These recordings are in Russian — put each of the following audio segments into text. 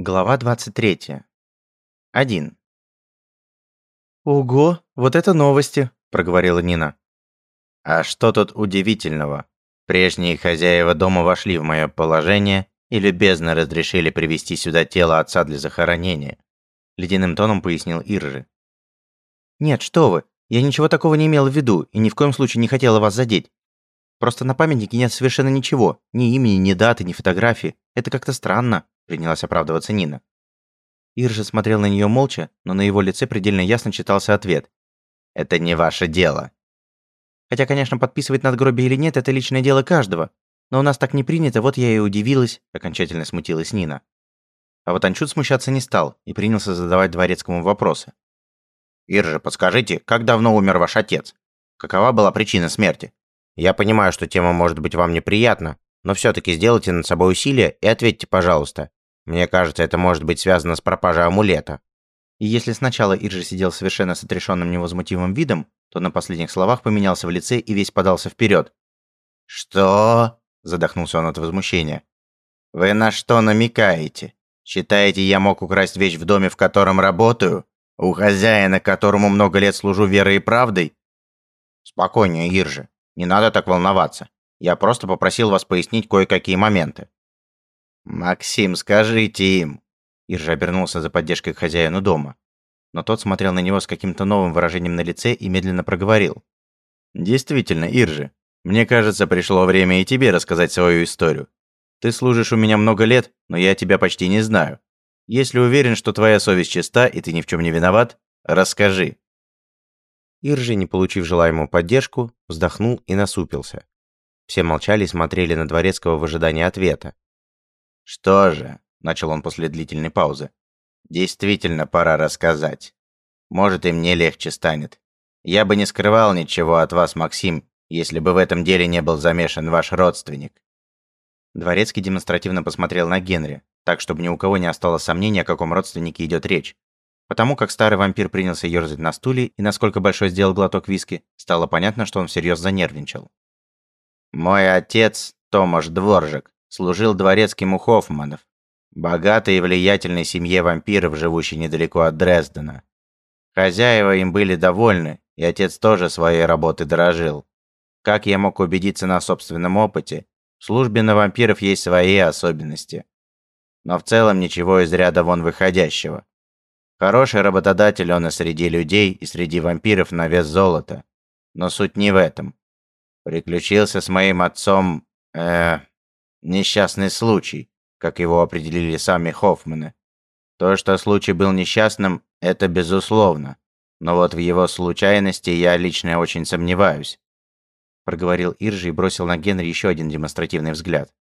Глава 23. 1. «Ого, вот это новости!» – проговорила Нина. А что тут удивительного? Прежние хозяева дома вошли в мое положение и любезно разрешили привести сюда тело отца для захоронения. Ледяным тоном пояснил Иржи. «Нет, что вы, я ничего такого не имела в виду и ни в коем случае не хотела вас задеть. Просто на памятнике нет совершенно ничего, ни имени, ни даты, ни фотографии. Это как-то странно» принялась оправдываться Нина. Иржа смотрел на нее молча, но на его лице предельно ясно читался ответ. «Это не ваше дело». Хотя, конечно, подписывать надгробие или нет – это личное дело каждого. Но у нас так не принято, вот я и удивилась, окончательно смутилась Нина. А вот Анчут смущаться не стал и принялся задавать дворецкому вопросы. «Иржа, подскажите, как давно умер ваш отец? Какова была причина смерти? Я понимаю, что тема может быть вам неприятна, но все-таки сделайте над собой усилие и ответьте, пожалуйста. Мне кажется, это может быть связано с пропажей амулета». И если сначала Иржи сидел совершенно с отрешенным невозмутимым видом, то на последних словах поменялся в лице и весь подался вперед. «Что?» – задохнулся он от возмущения. «Вы на что намекаете? Считаете, я мог украсть вещь в доме, в котором работаю? У хозяина, которому много лет служу верой и правдой?» «Спокойнее, Иржи. Не надо так волноваться. Я просто попросил вас пояснить кое-какие моменты. «Максим, скажите им!» Иржа обернулся за поддержкой к хозяину дома. Но тот смотрел на него с каким-то новым выражением на лице и медленно проговорил. «Действительно, Иржи, мне кажется, пришло время и тебе рассказать свою историю. Ты служишь у меня много лет, но я тебя почти не знаю. Если уверен, что твоя совесть чиста и ты ни в чем не виноват, расскажи». Иржи, не получив желаемую поддержку, вздохнул и насупился. Все молчали и смотрели на Дворецкого в ожидании ответа. «Что же?» – начал он после длительной паузы. «Действительно пора рассказать. Может, и мне легче станет. Я бы не скрывал ничего от вас, Максим, если бы в этом деле не был замешан ваш родственник». Дворецкий демонстративно посмотрел на Генри, так, чтобы ни у кого не осталось сомнения, о каком родственнике идет речь. Потому как старый вампир принялся ерзать на стуле и насколько большой сделал глоток виски, стало понятно, что он всерьез занервничал. Мой отец, Томаш Дворжик, служил дворецким у Хоффманов, богатой и влиятельной семье вампиров, живущей недалеко от Дрездена. Хозяева им были довольны, и отец тоже своей работой дорожил. Как я мог убедиться на собственном опыте, в службе на вампиров есть свои особенности. Но в целом ничего из ряда вон выходящего. Хороший работодатель он и среди людей, и среди вампиров на вес золота. Но суть не в этом. Приключился с моим отцом... э несчастный случай, как его определили сами Хоффманы. То, что случай был несчастным, это безусловно. Но вот в его случайности я лично очень сомневаюсь. Проговорил Иржи и бросил на Генри еще один демонстративный взгляд.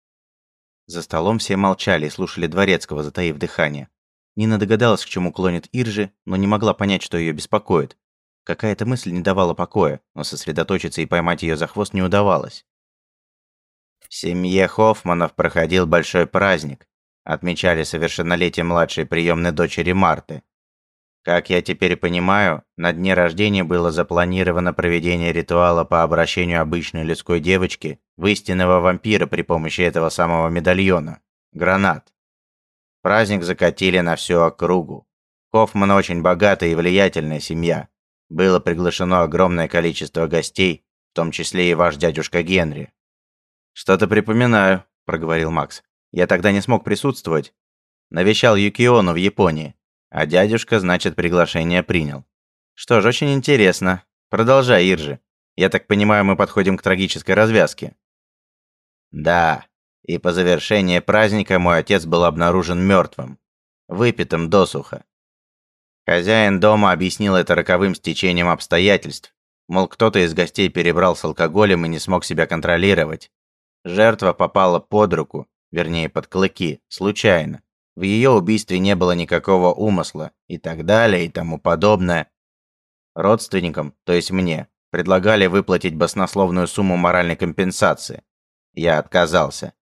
За столом все молчали и слушали Дворецкого, затаив дыхание. Нина догадалась, к чему клонит Иржи, но не могла понять, что ее беспокоит. Какая-то мысль не давала покоя, но сосредоточиться и поймать ее за хвост не удавалось. В семье Хоффманов проходил большой праздник. Отмечали совершеннолетие младшей приемной дочери Марты. Как я теперь понимаю, на дне рождения было запланировано проведение ритуала по обращению обычной людской девочки в истинного вампира при помощи этого самого медальона – гранат. Праздник закатили на всю округу. Хоффман очень богатая и влиятельная семья. Было приглашено огромное количество гостей, в том числе и ваш дядюшка Генри. «Что-то припоминаю», – проговорил Макс. «Я тогда не смог присутствовать. Навещал Юкиону в Японии, а дядюшка, значит, приглашение принял. Что ж, очень интересно. Продолжай, Иржи. Я так понимаю, мы подходим к трагической развязке». «Да, и по завершении праздника мой отец был обнаружен мертвым, выпитым досуха. Хозяин дома объяснил это роковым стечением обстоятельств. Мол, кто-то из гостей перебрал с алкоголем и не смог себя контролировать. Жертва попала под руку, вернее под клыки, случайно. В ее убийстве не было никакого умысла и так далее и тому подобное. Родственникам, то есть мне, предлагали выплатить баснословную сумму моральной компенсации. Я отказался.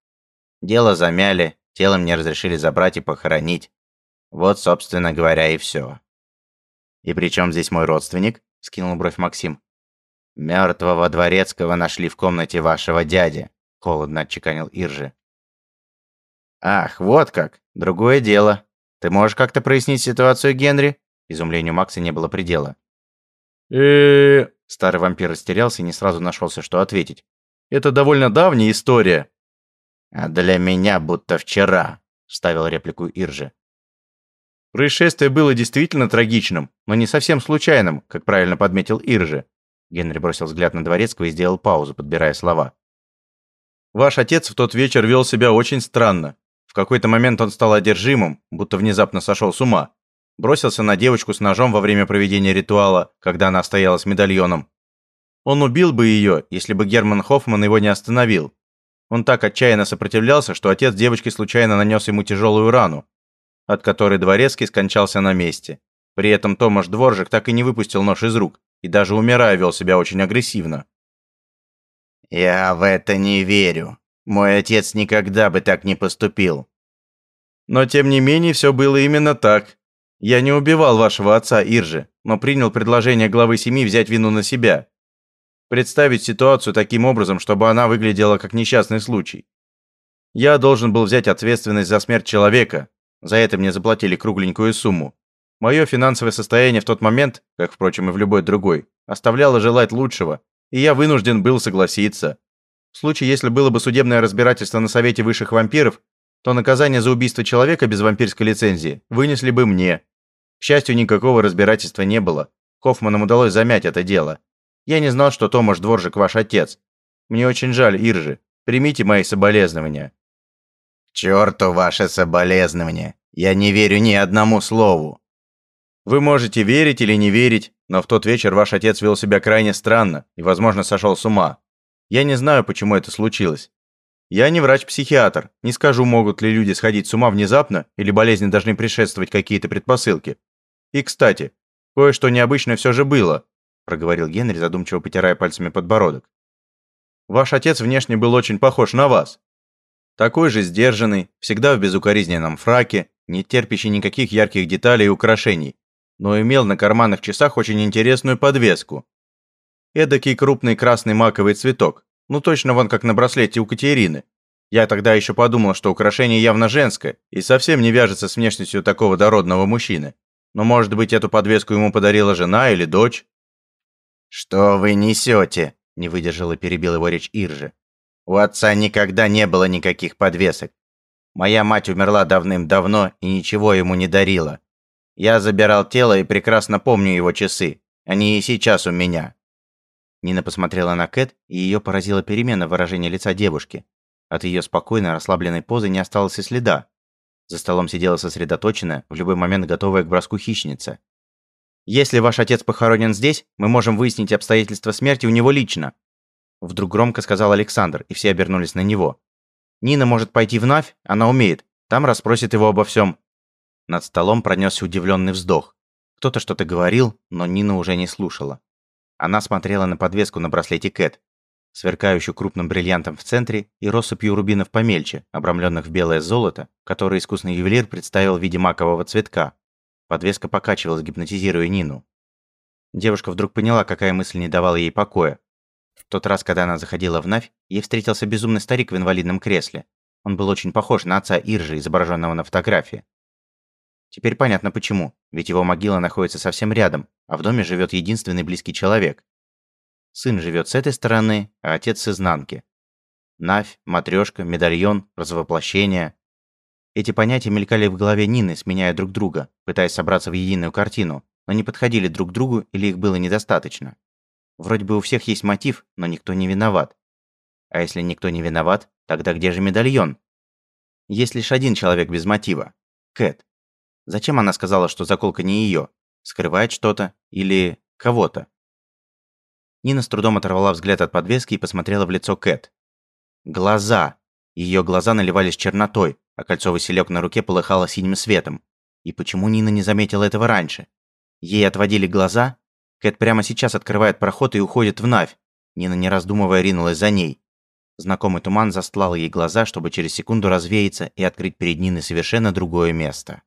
Дело замяли, тело мне разрешили забрать и похоронить. Вот, собственно говоря, и все. «И при чем здесь мой родственник?» – скинул бровь Максим. «Мертвого дворецкого нашли в комнате вашего дяди», – холодно отчеканил Иржи. «Ах, вот как! Другое дело. Ты можешь как-то прояснить ситуацию, Генри?» Изумлению Макса не было предела. э Старый вампир растерялся и не сразу нашелся, что ответить. «Это довольно давняя история». «А для меня будто вчера», — вставил реплику Иржи. Происшествие было действительно трагичным, но не совсем случайным, как правильно подметил Иржи. Генри бросил взгляд на Дворецкого и сделал паузу, подбирая слова. Ваш отец в тот вечер вел себя очень странно. В какой-то момент он стал одержимым, будто внезапно сошел с ума. Бросился на девочку с ножом во время проведения ритуала, когда она стояла с медальоном. Он убил бы ее, если бы Герман Хоффман его не остановил. Он так отчаянно сопротивлялся, что отец девочки случайно нанес ему тяжелую рану, от которой Дворецкий скончался на месте. При этом Томаш Дворжик так и не выпустил нож из рук, и даже умирая вел себя очень агрессивно. «Я в это не верю. Мой отец никогда бы так не поступил». «Но тем не менее все было именно так. Я не убивал вашего отца Иржи, но принял предложение главы семьи взять вину на себя. Представить ситуацию таким образом, чтобы она выглядела как несчастный случай. Я должен был взять ответственность за смерть человека. За это мне заплатили кругленькую сумму. Мое финансовое состояние в тот момент, как, впрочем, и в любой другой, оставляло желать лучшего, и я вынужден был согласиться. В случае, если было бы судебное разбирательство на Совете высших вампиров, то наказание за убийство человека без вампирской лицензии вынесли бы мне. К счастью, никакого разбирательства не было. Хоффманам удалось замять это дело. Я не знал, что Томаш Дворжик ваш отец. Мне очень жаль, Иржи. Примите мои соболезнования». «К черту ваше соболезнования. Я не верю ни одному слову». Вы можете верить или не верить, но в тот вечер ваш отец вел себя крайне странно и, возможно, сошел с ума. Я не знаю, почему это случилось. Я не врач-психиатр, не скажу, могут ли люди сходить с ума внезапно или болезни должны предшествовать какие-то предпосылки. И, кстати, кое-что необычное все же было, проговорил Генри, задумчиво потирая пальцами подбородок. Ваш отец внешне был очень похож на вас. Такой же сдержанный, всегда в безукоризненном фраке, не терпящий никаких ярких деталей и украшений, но имел на карманных часах очень интересную подвеску. Эдакий крупный красный маковый цветок, ну точно вон как на браслете у Катерины. Я тогда еще подумал, что украшение явно женское и совсем не вяжется с внешностью такого дородного мужчины. Но может быть эту подвеску ему подарила жена или дочь? «Что вы несете?» – не выдержал и перебил его речь Иржи. «У отца никогда не было никаких подвесок. Моя мать умерла давным-давно и ничего ему не дарила. Я забирал тело и прекрасно помню его часы. Они и сейчас у меня». Нина посмотрела на Кэт, и ее поразила перемена выражения лица девушки. От ее спокойной, расслабленной позы не осталось и следа. За столом сидела сосредоточенная, в любой момент готовая к броску хищница. Если ваш отец похоронен здесь, мы можем выяснить обстоятельства смерти у него лично. Вдруг громко сказал Александр, и все обернулись на него. Нина может пойти в Навь, она умеет. Там расспросит его обо всем. Над столом пронесся удивленный вздох. Кто-то что-то говорил, но Нина уже не слушала. Она смотрела на подвеску на браслете Кэт, сверкающую крупным бриллиантом в центре и россыпью рубинов помельче, обрамленных в белое золото, которые искусный ювелир представил в виде макового цветка, Подвеска покачивалась, гипнотизируя Нину. Девушка вдруг поняла, какая мысль не давала ей покоя. В тот раз, когда она заходила в Навь, ей встретился безумный старик в инвалидном кресле. Он был очень похож на отца Иржи, изображенного на фотографии. Теперь понятно почему, ведь его могила находится совсем рядом, а в доме живет единственный близкий человек. Сын живет с этой стороны, а отец с изнанки. Навь, матрешка, медальон, развоплощение. Эти понятия мелькали в голове Нины, сменяя друг друга, пытаясь собраться в единую картину, но не подходили друг к другу или их было недостаточно. Вроде бы у всех есть мотив, но никто не виноват. А если никто не виноват, тогда где же медальон? Есть лишь один человек без мотива. Кэт. Зачем она сказала, что заколка не ее? Скрывает что-то? Или кого-то? Нина с трудом оторвала взгляд от подвески и посмотрела в лицо Кэт. Глаза. Ее глаза наливались чернотой, а кольцо василек на руке полыхало синим светом. И почему Нина не заметила этого раньше? Ей отводили глаза? Кэт прямо сейчас открывает проход и уходит в Навь. Нина, не раздумывая, ринулась за ней. Знакомый туман застлал ей глаза, чтобы через секунду развеяться и открыть перед Ниной совершенно другое место.